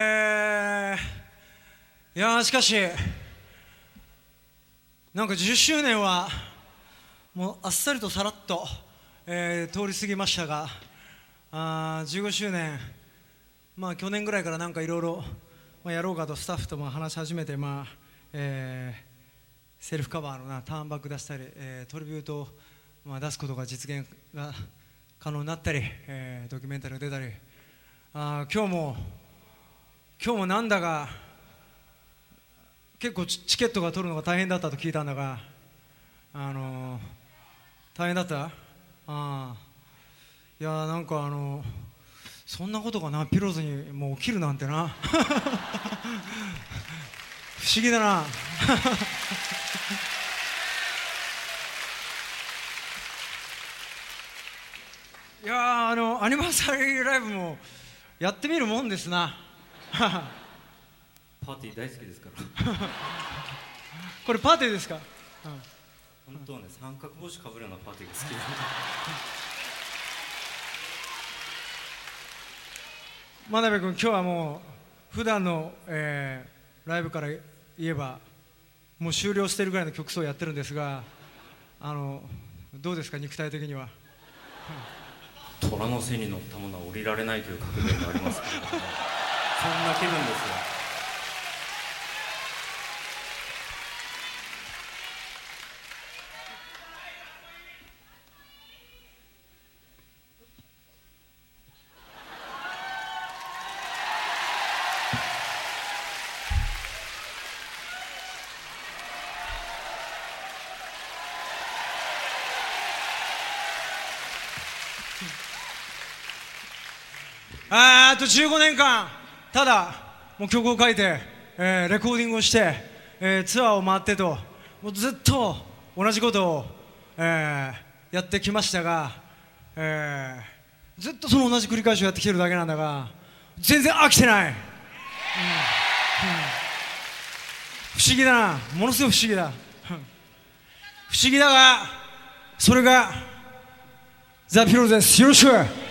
えー、いやしかしなんか10周年はもうあっさりとさらっと、えー通り過ぎましたがあ15周年まあ去年ぐらいからなんかいろいろやろうかとスタッフとも話し始めてまあ、えーセルフカバーのなターンバック出したり、えートリビュートを、まあ、出すことが実現が可能になったり、えードキュメンタリーが出たりあ今日も今日もなんだか結構チケットが取るのが大変だったと聞いたんだがあのー大変だった？ああ。いやなんかあのーそんなことがなピローズにもう起きるなんてな。不思議だな。いやあのアニバーサリーライブもやってみるもんですな。パーティー大好きですから。これパーティーですか、本当はね三角帽子かぶるようなパーティーが好きで。真鍋君今日はもう普段の、えーライブから言えばもう終了してるぐらいの曲数をやってるんですがあのどうですか？肉体的には。虎の背に乗ったものは降りられないという格言がありますけれどもそんな気分ですよ。ああと15年間。ただもう曲を書いて、えーレコーディングをして、えーツアーを回ってともうずっと同じことを、えーやってきましたが、えーずっとその同じ繰り返しをやってきてるだけなんだが全然飽きてない、うん。うん。不思議だな。ものすごい不思議だ。不思議だがそれがザ・ピローズです。よろしく。